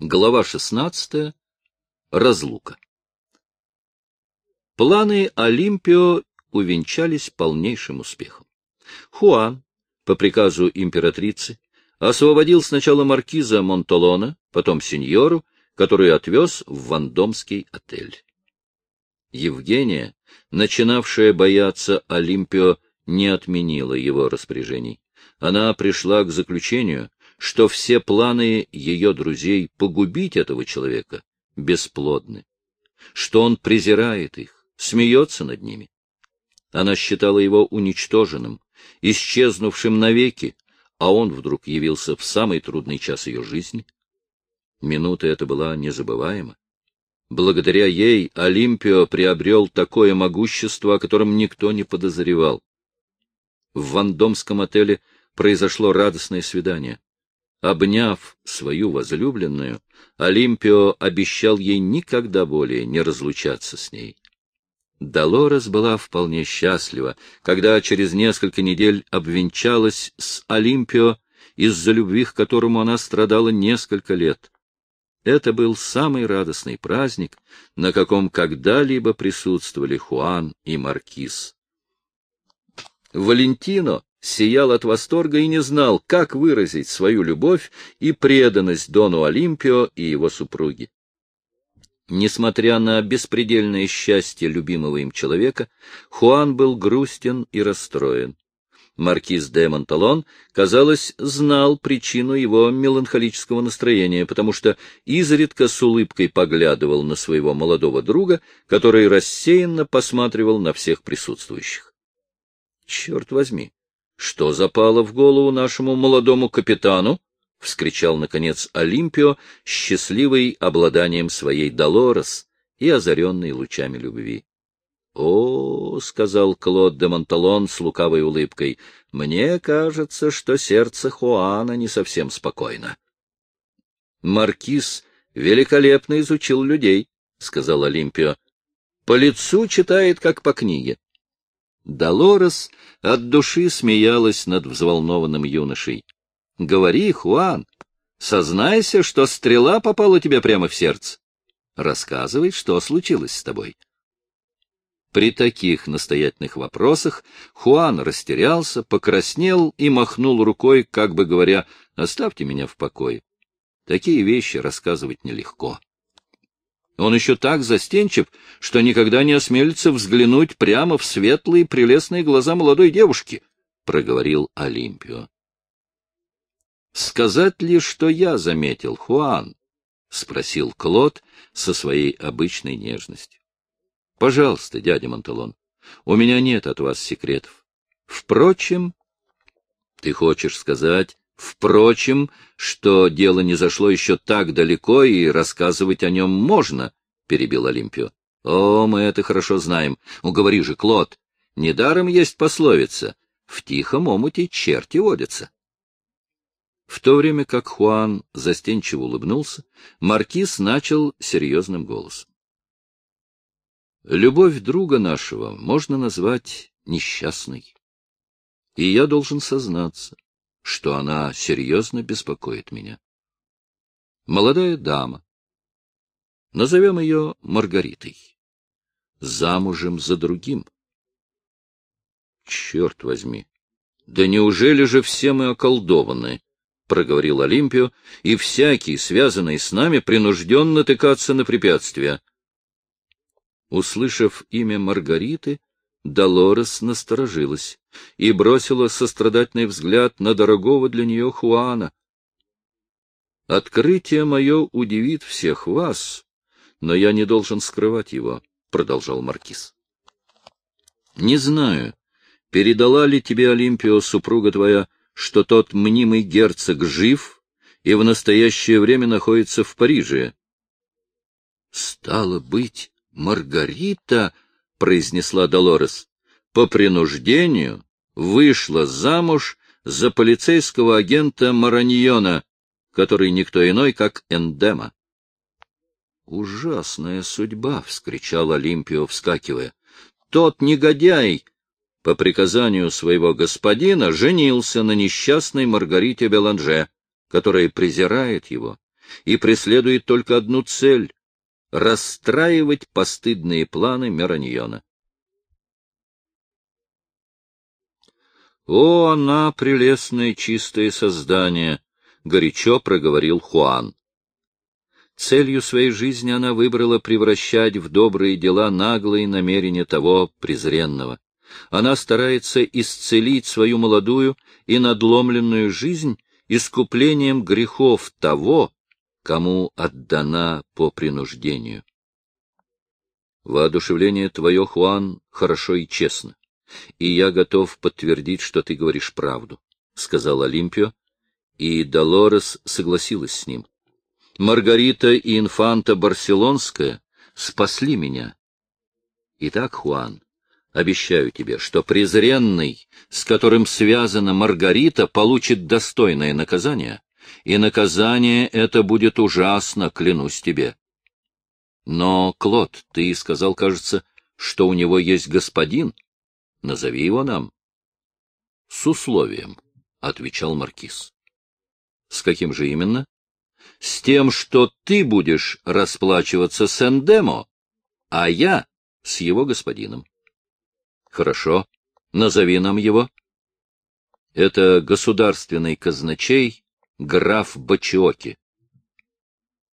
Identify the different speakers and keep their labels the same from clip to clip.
Speaker 1: Глава 16. Разлука. Планы Олимпио увенчались полнейшим успехом. Хуан, по приказу императрицы, освободил сначала маркиза Монтолона, потом сеньору, который отвез в вандомский отель. Евгения, начинавшая бояться Олимпио, не отменила его распоряжений. Она пришла к заключению, что все планы ее друзей погубить этого человека бесплодны, что он презирает их, смеется над ними. Она считала его уничтоженным, исчезнувшим навеки, а он вдруг явился в самый трудный час ее жизни. Минута эта была незабываема. Благодаря ей Олимпио приобрел такое могущество, о котором никто не подозревал. В вандомском отеле произошло радостное свидание. Обняв свою возлюбленную, Олимпио обещал ей никогда более не разлучаться с ней. Долорес была вполне счастлива, когда через несколько недель обвенчалась с Олимпио, из-за любви к которому она страдала несколько лет. Это был самый радостный праздник, на каком когда-либо присутствовали Хуан и Маркиз. Валентино сиял от восторга и не знал, как выразить свою любовь и преданность Дону Олимпио и его супруге. Несмотря на беспредельное счастье любимого им человека, Хуан был грустен и расстроен. Маркиз де Монталон, казалось, знал причину его меланхолического настроения, потому что изредка с улыбкой поглядывал на своего молодого друга, который рассеянно посматривал на всех присутствующих. Черт возьми, что запало в голову нашему молодому капитану? — вскричал, наконец, Олимпио, счастливый обладанием своей Долорес и озаренный лучами любви. — О, — сказал Клод де Монталон с лукавой улыбкой, — мне кажется, что сердце Хуана не совсем спокойно. — Маркиз великолепно изучил людей, — сказал Олимпио. — По лицу читает, как по книге. Долорес от души смеялась над взволнованным юношей. — Говори, Хуан, сознайся, что стрела попала тебе прямо в сердце. Рассказывай, что случилось с тобой. При таких настоятельных вопросах Хуан растерялся, покраснел и махнул рукой, как бы говоря, «Оставьте меня в покое». Такие вещи рассказывать нелегко. Он еще так застенчив, что никогда не осмелится взглянуть прямо в светлые прелестные глаза молодой девушки, — проговорил Олимпио. — Сказать ли, что я заметил, Хуан? — спросил Клод со своей обычной нежностью. — Пожалуйста, дядя Монталон, у меня нет от вас секретов. Впрочем, ты хочешь сказать, Впрочем, что дело не зашло еще так далеко, и рассказывать о нем можно, — перебил Олимпио. — О, мы это хорошо знаем. Уговори же, Клод. Недаром есть пословица. В тихом омуте черти водятся. В то время как Хуан застенчиво улыбнулся, Маркиз начал серьезным голосом. Любовь друга нашего можно назвать несчастной. И я должен сознаться, что она серьезно беспокоит меня. Молодая дама. Назовем ее Маргаритой. Замужем за другим. Черт возьми! Да неужели же все мы околдованы? — проговорил Олимпио, — и всякий, связанный с нами, принужден натыкаться на препятствия. Услышав имя Маргариты, Долорес насторожилась и бросила сострадательный взгляд на дорогого для нее Хуана. «Открытие мое удивит всех вас, но я не должен скрывать его», — продолжал Маркиз. «Не знаю, передала ли тебе Олимпио, супруга твоя, что тот мнимый герцог жив и в настоящее время находится в Париже?» «Стало быть, Маргарита...» — произнесла Долорес, — по принуждению вышла замуж за полицейского агента Мараньона, который никто иной, как Эндема. «Ужасная судьба!» — вскричал Олимпио, вскакивая. «Тот негодяй!» по приказанию своего господина женился на несчастной Маргарите Беланже, которая презирает его и преследует только одну цель — расстраивать постыдные планы Мераньона. «О, она прелестное чистое создание!» — горячо проговорил Хуан. Целью своей жизни она выбрала превращать в добрые дела наглые намерения того презренного. Она старается исцелить свою молодую и надломленную жизнь искуплением грехов того, кому отдана по принуждению. Воодушевление твое, Хуан, хорошо и честно, и я готов подтвердить, что ты говоришь правду, — сказал Олимпио, и Долорес согласилась с ним. Маргарита и инфанта Барселонская спасли меня. Итак, Хуан, обещаю тебе, что презренный, с которым связана Маргарита, получит достойное наказание, и наказание это будет ужасно, клянусь тебе. Но, Клод, ты сказал, кажется, что у него есть господин. Назови его нам. — С условием, — отвечал Маркиз. — С каким же именно? — С тем, что ты будешь расплачиваться с Эндемо, а я — с его господином. — Хорошо. Назови нам его. — Это государственный казначей граф Бачиоки.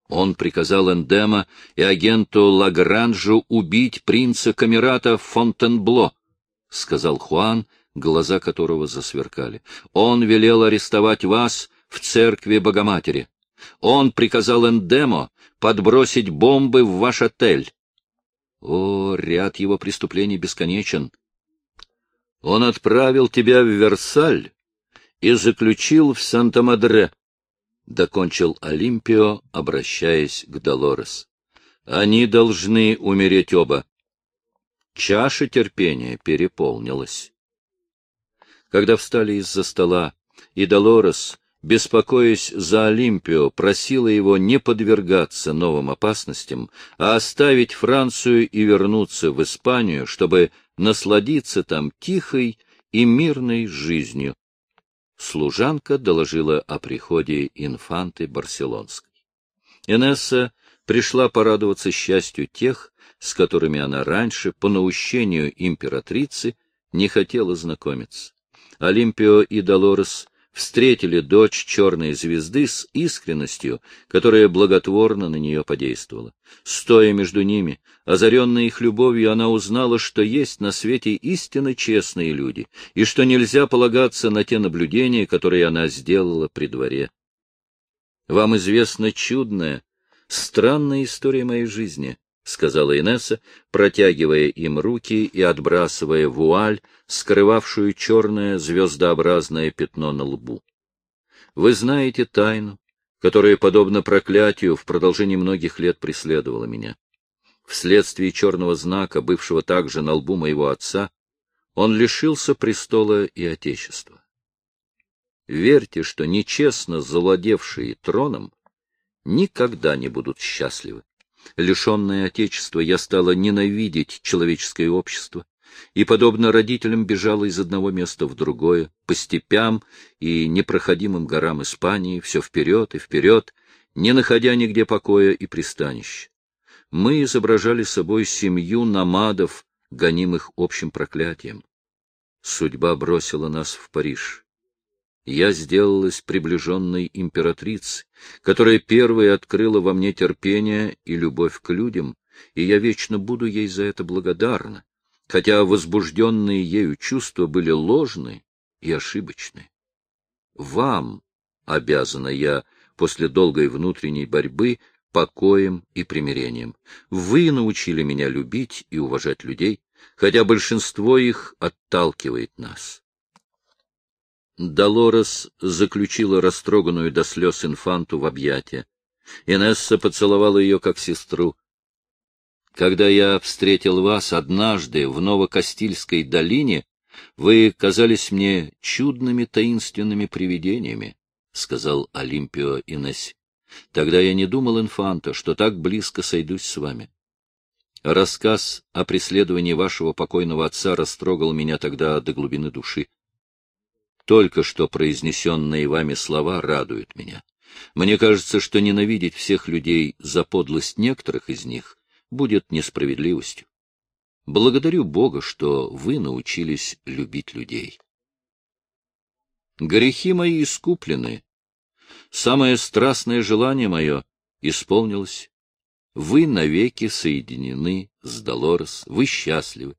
Speaker 1: Он приказал Эндема и агенту Лагранжу убить принца Камерата Фонтенбло, — сказал Хуан, глаза которого засверкали. Он велел арестовать вас в церкви Богоматери. Он приказал Эндемо подбросить бомбы в ваш отель. О, ряд его преступлений бесконечен. Он отправил тебя в Версаль и заключил в Санта-Мадре, — докончил Олимпио, обращаясь к Долорес. — Они должны умереть оба. Чаша терпения переполнилась. Когда встали из-за стола, и Долорес, беспокоясь за Олимпио, просила его не подвергаться новым опасностям, а оставить Францию и вернуться в Испанию, чтобы насладиться там тихой и мирной жизнью, служанка доложила о приходе инфанты Барселонской. Инесса пришла порадоваться счастью тех, с которыми она раньше, по наущению императрицы, не хотела знакомиться. Олимпио и Долорес встретили дочь черной звезды с искренностью, которая благотворно на нее подействовала. Стоя между ними, озаренная их любовью, она узнала, что есть на свете истинно честные люди, и что нельзя полагаться на те наблюдения, которые она сделала при дворе. Вам известна чудная, странная история моей жизни, — сказала Инесса, протягивая им руки и отбрасывая вуаль, скрывавшую черное звездообразное пятно на лбу. — Вы знаете тайну, которая, подобно проклятию, в продолжении многих лет преследовала меня. Вследствие черного знака, бывшего также на лбу моего отца, он лишился престола и отечества. Верьте, что нечестно завладевшие троном никогда не будут счастливы. Лишенная Отечества, я стала ненавидеть человеческое общество, и, подобно родителям, бежала из одного места в другое, по степям и непроходимым горам Испании, все вперед и вперед, не находя нигде покоя и пристанища. Мы изображали собой семью намадов, гонимых общим проклятием. Судьба бросила нас в Париж я сделалась приближенной императрицей, которая первой открыла во мне терпение и любовь к людям, и я вечно буду ей за это благодарна, хотя возбужденные ею чувства были ложны и ошибочны. Вам обязана я после долгой внутренней борьбы покоем и примирением. Вы научили меня любить и уважать людей, хотя большинство их отталкивает нас. Долорес заключила растроганную до слез инфанту в объятия. Инесса поцеловала ее как сестру. Когда я встретил вас однажды в Новокастильской долине, вы казались мне чудными таинственными привидениями, — сказал Олимпио Инессе. Тогда я не думал, инфанта, что так близко сойдусь с вами. Рассказ о преследовании вашего покойного отца растрогал меня тогда до глубины души. Только что произнесенные вами слова радуют меня. Мне кажется, что ненавидеть всех людей за подлость некоторых из них будет несправедливостью. Благодарю Бога, что вы научились любить людей. Грехи мои искуплены. Самое страстное желание мое исполнилось. Вы навеки соединены с Долорес, вы счастливы.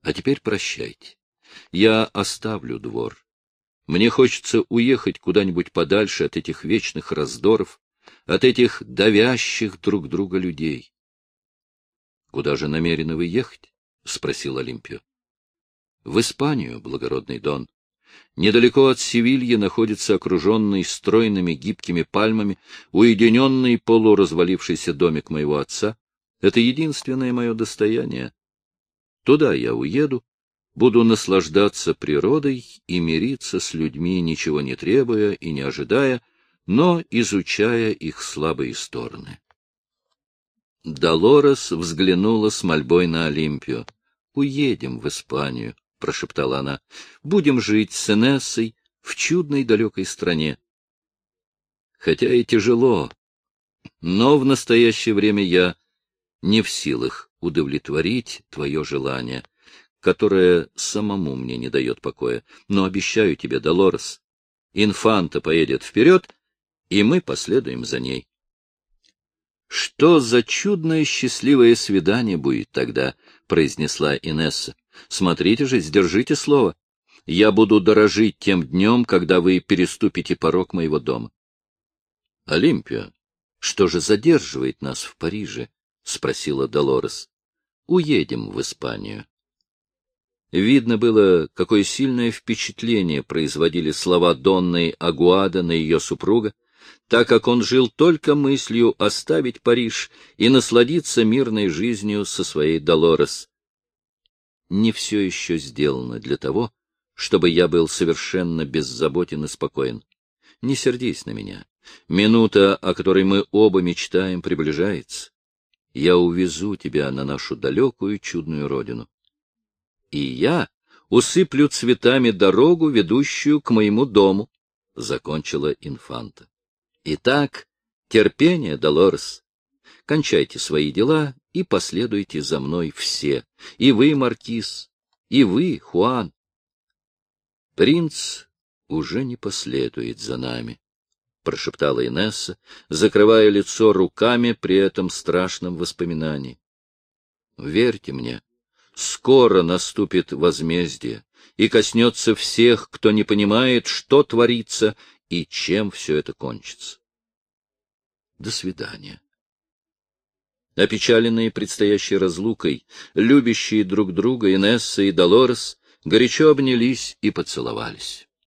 Speaker 1: А теперь прощайте. Я оставлю двор. Мне хочется уехать куда-нибудь подальше от этих вечных раздоров, от этих давящих друг друга людей. — Куда же намерены вы ехать? — спросил Олимпио. — В Испанию, благородный Дон. Недалеко от Севильи находится окруженный стройными гибкими пальмами уединенный полуразвалившийся домик моего отца. Это единственное мое достояние. Туда я уеду, буду наслаждаться природой и мириться с людьми, ничего не требуя и не ожидая, но изучая их слабые стороны. Долорес взглянула с мольбой на Олимпию. «Уедем в Испанию», — прошептала она. «Будем жить с Энессой в чудной далекой стране». Хотя и тяжело, но в настоящее время я не в силах удовлетворить твое желание, которое самому мне не дает покоя. Но обещаю тебе, Долорес, инфанта поедет вперед, и мы последуем за ней. Что за чудное счастливое свидание будет тогда, произнесла Инесса. Смотрите же, сдержите слово. Я буду дорожить тем днем, когда вы переступите порог моего дома. Олимпия, что же задерживает нас в Париже? спросила Долорес. Уедем в Испанию. Видно было, какое сильное впечатление производили слова Донны Агуада на ее супруга, так как он жил только мыслью оставить Париж и насладиться мирной жизнью со своей Долорес. Не все еще сделано для того, чтобы я был совершенно беззаботен и спокоен. Не сердись на меня. Минута, о которой мы оба мечтаем, приближается. Я увезу тебя на нашу далекую чудную родину. И я усыплю цветами дорогу, ведущую к моему дому, — закончила инфанта. Итак, терпение, Долорес. Кончайте свои дела и последуйте за мной все. И вы, Маркиз, и вы, Хуан. Принц уже не последует за нами, — прошептала Инесса, закрывая лицо руками при этом страшном воспоминании. Верьте мне, скоро наступит возмездие и коснется всех, кто не понимает, что творится и чем все это кончится. До свидания. Опечаленные предстоящей разлукой, любящие друг друга Инесса и Долорес горячо обнялись и поцеловались.